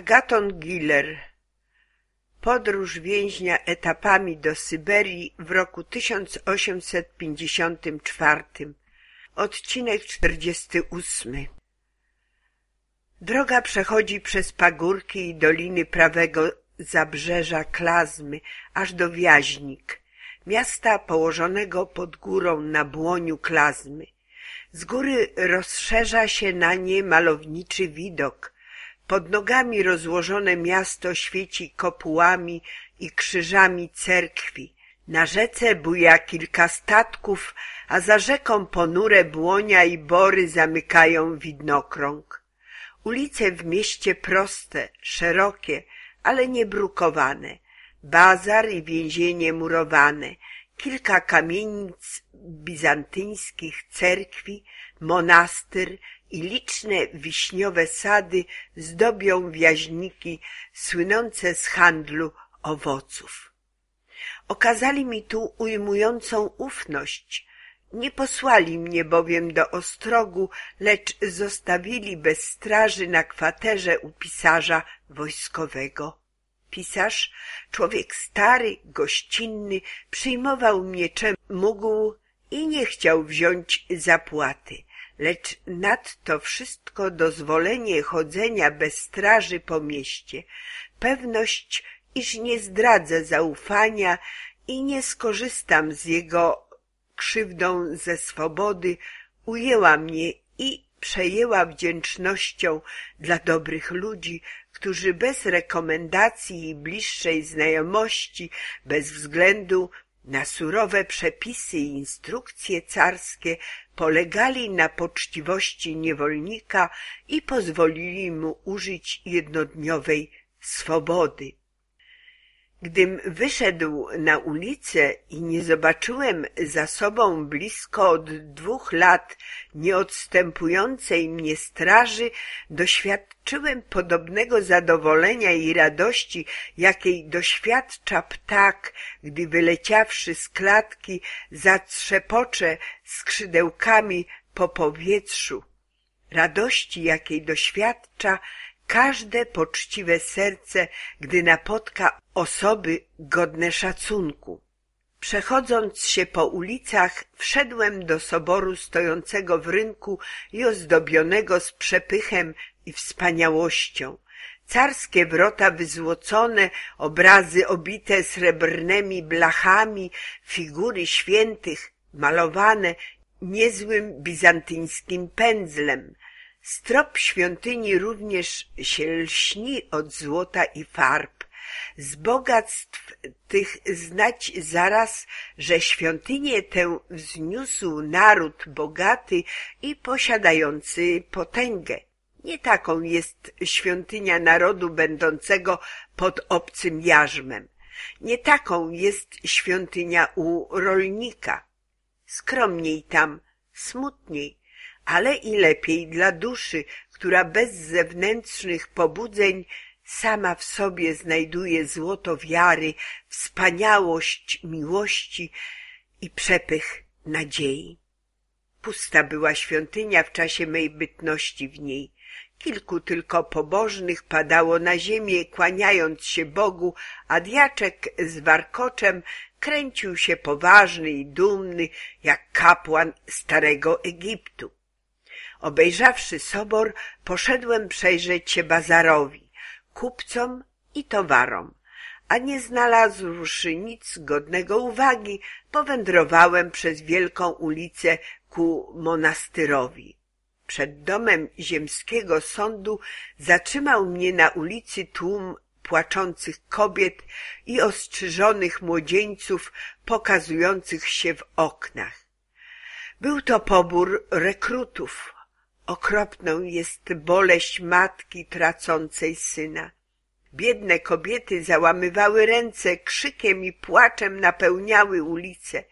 Agaton Giller. Podróż więźnia etapami do Syberii w roku 1854 Odcinek 48 Droga przechodzi przez pagórki i doliny prawego zabrzeża Klazmy aż do Wiaźnik, miasta położonego pod górą na błoniu Klazmy. Z góry rozszerza się na nie malowniczy widok – pod nogami rozłożone miasto świeci kopułami i krzyżami cerkwi. Na rzece buja kilka statków, a za rzeką ponure błonia i bory zamykają widnokrąg. Ulice w mieście proste, szerokie, ale nie brukowane. Bazar i więzienie murowane, kilka kamienic bizantyńskich, cerkwi, monastyr i liczne wiśniowe sady zdobią wiaźniki słynące z handlu owoców. Okazali mi tu ujmującą ufność. Nie posłali mnie bowiem do ostrogu, lecz zostawili bez straży na kwaterze u pisarza wojskowego. Pisarz, człowiek stary, gościnny, przyjmował mnie czem mógł i nie chciał wziąć zapłaty lecz nadto wszystko dozwolenie chodzenia bez straży po mieście, pewność, iż nie zdradzę zaufania i nie skorzystam z jego krzywdą ze swobody, ujęła mnie i przejęła wdzięcznością dla dobrych ludzi, którzy bez rekomendacji i bliższej znajomości, bez względu na surowe przepisy i instrukcje carskie polegali na poczciwości niewolnika i pozwolili mu użyć jednodniowej swobody. Gdym wyszedł na ulicę i nie zobaczyłem za sobą blisko od dwóch lat nieodstępującej mnie straży, doświadczyłem podobnego zadowolenia i radości, jakiej doświadcza ptak, gdy wyleciawszy z klatki zatrzepocze skrzydełkami po powietrzu. Radości, jakiej doświadcza każde poczciwe serce, gdy napotka osoby godne szacunku. Przechodząc się po ulicach, wszedłem do soboru stojącego w rynku i ozdobionego z przepychem i wspaniałością. Carskie wrota wyzłocone, obrazy obite srebrnymi blachami, figury świętych, malowane niezłym bizantyńskim pędzlem, Strop świątyni również się lśni od złota i farb. Z bogactw tych znać zaraz, że świątynię tę wzniósł naród bogaty i posiadający potęgę. Nie taką jest świątynia narodu będącego pod obcym jarzmem. Nie taką jest świątynia u rolnika. Skromniej tam, smutniej, ale i lepiej dla duszy, która bez zewnętrznych pobudzeń sama w sobie znajduje złoto wiary, wspaniałość miłości i przepych nadziei. Pusta była świątynia w czasie mej bytności w niej. Kilku tylko pobożnych padało na ziemię, kłaniając się Bogu, a diaczek z warkoczem kręcił się poważny i dumny, jak kapłan starego Egiptu. Obejrzawszy sobor, poszedłem przejrzeć się bazarowi, kupcom i towarom, a nie znalazłszy nic godnego uwagi, powędrowałem przez wielką ulicę ku monastyrowi. Przed domem ziemskiego sądu zatrzymał mnie na ulicy tłum płaczących kobiet i ostrzyżonych młodzieńców pokazujących się w oknach. Był to pobór rekrutów, Okropną jest boleść matki tracącej syna. Biedne kobiety załamywały ręce, krzykiem i płaczem napełniały ulice.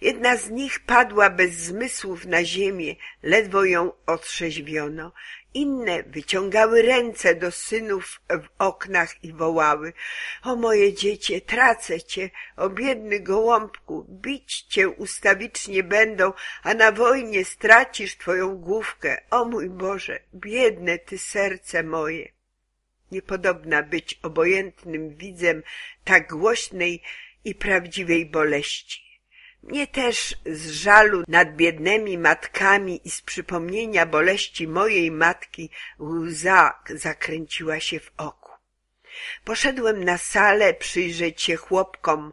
Jedna z nich padła bez zmysłów na ziemię, ledwo ją otrzeźwiono. Inne wyciągały ręce do synów w oknach i wołały — O moje dziecię, tracę cię, o biedny gołąbku, bić cię ustawicznie będą, a na wojnie stracisz twoją główkę. O mój Boże, biedne ty serce moje! niepodobna być obojętnym widzem tak głośnej i prawdziwej boleści. Mnie też z żalu nad biednymi matkami i z przypomnienia boleści mojej matki łza zakręciła się w oku. Poszedłem na salę przyjrzeć się chłopkom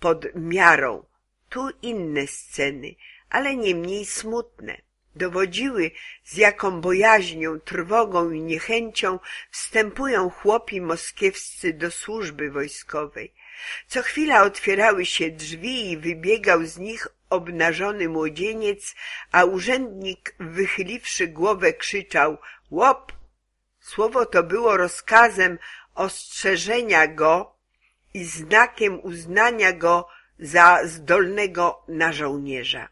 pod miarą. Tu inne sceny, ale nie mniej smutne. Dowodziły, z jaką bojaźnią, trwogą i niechęcią wstępują chłopi moskiewscy do służby wojskowej. Co chwila otwierały się drzwi i wybiegał z nich obnażony młodzieniec, a urzędnik, wychyliwszy głowę, krzyczał — łop! Słowo to było rozkazem ostrzeżenia go i znakiem uznania go za zdolnego na żołnierza.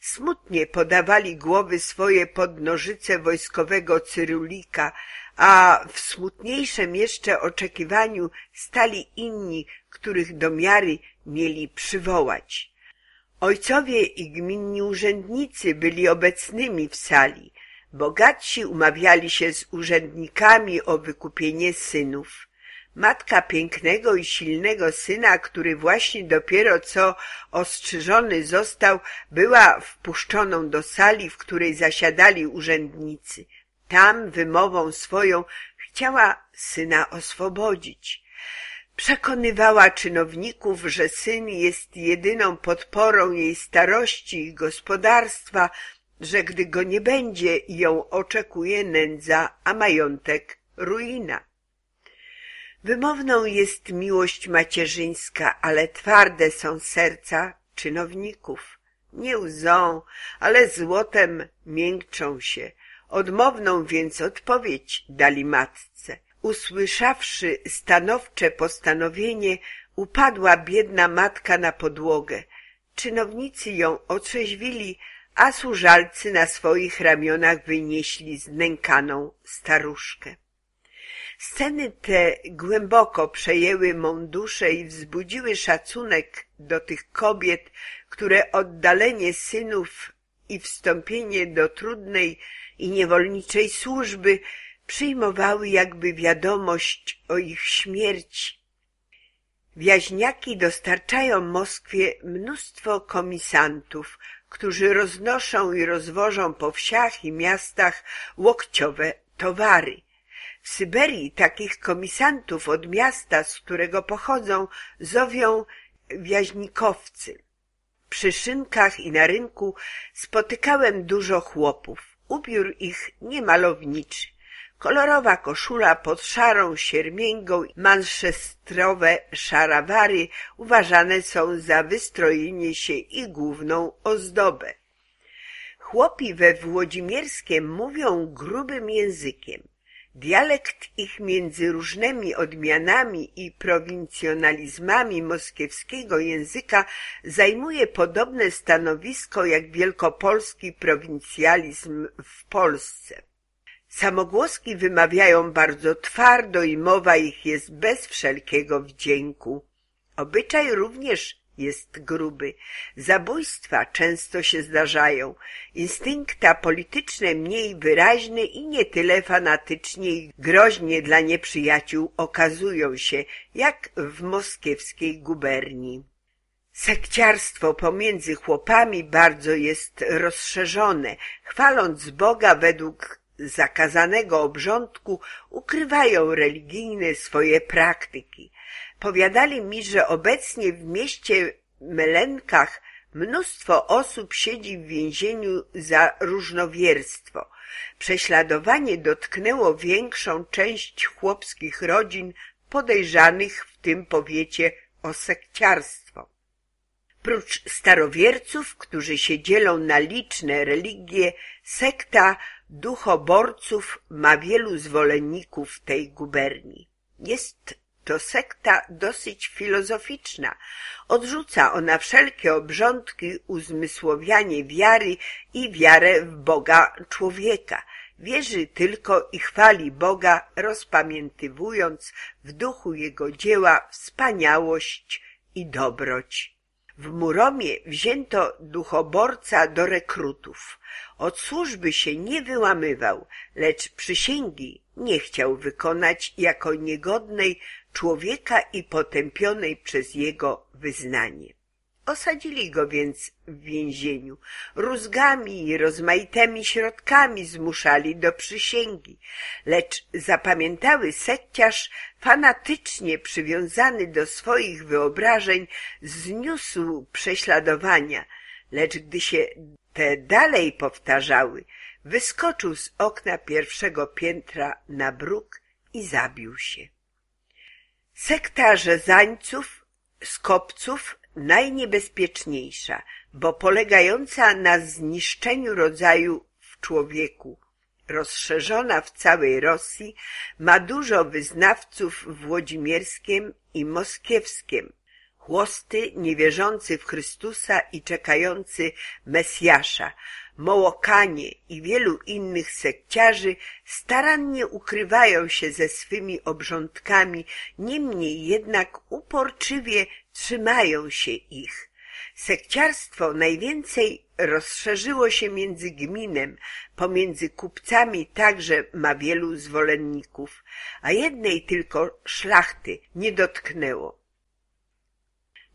Smutnie podawali głowy swoje pod nożyce wojskowego cyrulika, a w smutniejszym jeszcze oczekiwaniu stali inni, których domiary mieli przywołać. Ojcowie i gminni urzędnicy byli obecnymi w sali. Bogatsi umawiali się z urzędnikami o wykupienie synów. Matka pięknego i silnego syna, który właśnie dopiero co ostrzyżony został, była wpuszczoną do sali, w której zasiadali urzędnicy. Tam wymową swoją chciała syna oswobodzić. Przekonywała czynowników, że syn jest jedyną podporą jej starości i gospodarstwa, że gdy go nie będzie, ją oczekuje nędza, a majątek ruina. Wymowną jest miłość macierzyńska, ale twarde są serca czynowników. Nie łzą, ale złotem miękczą się. Odmowną więc odpowiedź dali matce. Usłyszawszy stanowcze postanowienie, upadła biedna matka na podłogę. Czynownicy ją otrzeźwili, a służalcy na swoich ramionach wynieśli znękaną staruszkę. Sceny te głęboko przejęły mą duszę i wzbudziły szacunek do tych kobiet, które oddalenie synów i wstąpienie do trudnej i niewolniczej służby przyjmowały jakby wiadomość o ich śmierci. Wiaźniaki dostarczają Moskwie mnóstwo komisantów, którzy roznoszą i rozwożą po wsiach i miastach łokciowe towary. W Syberii takich komisantów od miasta, z którego pochodzą, zowią wiaźnikowcy. Przy szynkach i na rynku spotykałem dużo chłopów. Ubiór ich niemalowniczy. Kolorowa koszula pod szarą siermięgą, manszestrowe szarawary uważane są za wystrojenie się i główną ozdobę. Chłopi we Włodzimierskiem mówią grubym językiem. Dialekt ich między różnymi odmianami i prowincjonalizmami moskiewskiego języka zajmuje podobne stanowisko jak wielkopolski prowincjalizm w Polsce. Samogłoski wymawiają bardzo twardo i mowa ich jest bez wszelkiego wdzięku. Obyczaj również jest gruby. Zabójstwa często się zdarzają. Instynkta polityczne mniej wyraźne i nie tyle fanatycznie i groźnie dla nieprzyjaciół okazują się, jak w moskiewskiej guberni. Sekciarstwo pomiędzy chłopami bardzo jest rozszerzone. Chwaląc Boga według zakazanego obrządku, ukrywają religijne swoje praktyki. Powiadali mi, że obecnie w mieście Melenkach mnóstwo osób siedzi w więzieniu za różnowierstwo. Prześladowanie dotknęło większą część chłopskich rodzin podejrzanych w tym powiecie o sekciarstwo. Prócz starowierców, którzy się dzielą na liczne religie, sekta duchoborców ma wielu zwolenników tej guberni. Jest to sekta dosyć filozoficzna. Odrzuca ona wszelkie obrządki, uzmysłowianie wiary i wiarę w Boga człowieka. Wierzy tylko i chwali Boga, rozpamiętywując w duchu Jego dzieła wspaniałość i dobroć. W Muromie wzięto duchoborca do rekrutów. Od służby się nie wyłamywał, lecz przysięgi nie chciał wykonać jako niegodnej człowieka i potępionej przez jego wyznanie. Osadzili go więc w więzieniu. Rózgami i rozmaitymi środkami zmuszali do przysięgi. Lecz zapamiętały sekciarz, fanatycznie przywiązany do swoich wyobrażeń, zniósł prześladowania. Lecz gdy się te dalej powtarzały, wyskoczył z okna pierwszego piętra na bruk i zabił się. Sekta rzezańców, skopców najniebezpieczniejsza, bo polegająca na zniszczeniu rodzaju w człowieku, rozszerzona w całej Rosji, ma dużo wyznawców w Włodzimierskiem i Moskiewskiem. Chłosty niewierzący w Chrystusa i czekający Mesjasza, Mołokanie i wielu innych sekciarzy starannie ukrywają się ze swymi obrządkami, niemniej jednak uporczywie trzymają się ich. Sekciarstwo najwięcej rozszerzyło się między gminem, pomiędzy kupcami także ma wielu zwolenników, a jednej tylko szlachty nie dotknęło.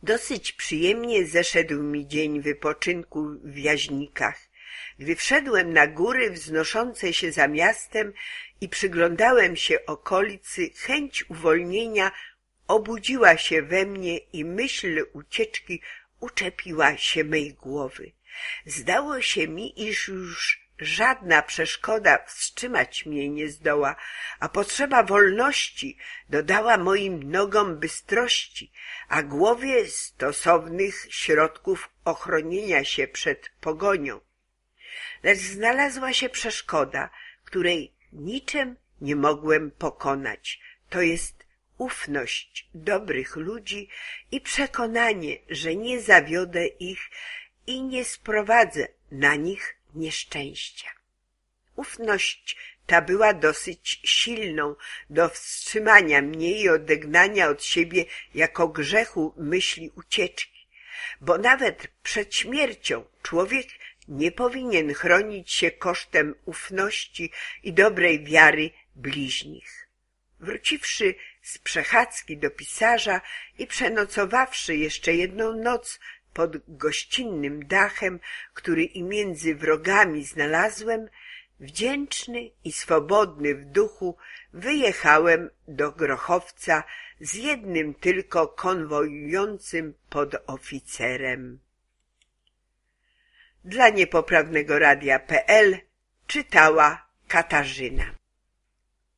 Dosyć przyjemnie zeszedł mi dzień wypoczynku w Jaźnikach. Gdy wszedłem na góry wznoszące się za miastem i przyglądałem się okolicy, chęć uwolnienia obudziła się we mnie i myśl ucieczki uczepiła się mej głowy. Zdało się mi, iż już żadna przeszkoda wstrzymać mnie nie zdoła, a potrzeba wolności dodała moim nogom bystrości, a głowie stosownych środków ochronienia się przed pogonią lecz znalazła się przeszkoda, której niczym nie mogłem pokonać. To jest ufność dobrych ludzi i przekonanie, że nie zawiodę ich i nie sprowadzę na nich nieszczęścia. Ufność ta była dosyć silną do wstrzymania mnie i odegnania od siebie jako grzechu myśli ucieczki, bo nawet przed śmiercią człowiek nie powinien chronić się kosztem ufności i dobrej wiary bliźnich. Wróciwszy z przechadzki do pisarza i przenocowawszy jeszcze jedną noc pod gościnnym dachem, który i między wrogami znalazłem, wdzięczny i swobodny w duchu wyjechałem do Grochowca z jednym tylko konwojującym podoficerem. Dla niepoprawnego radia.pl czytała Katarzyna.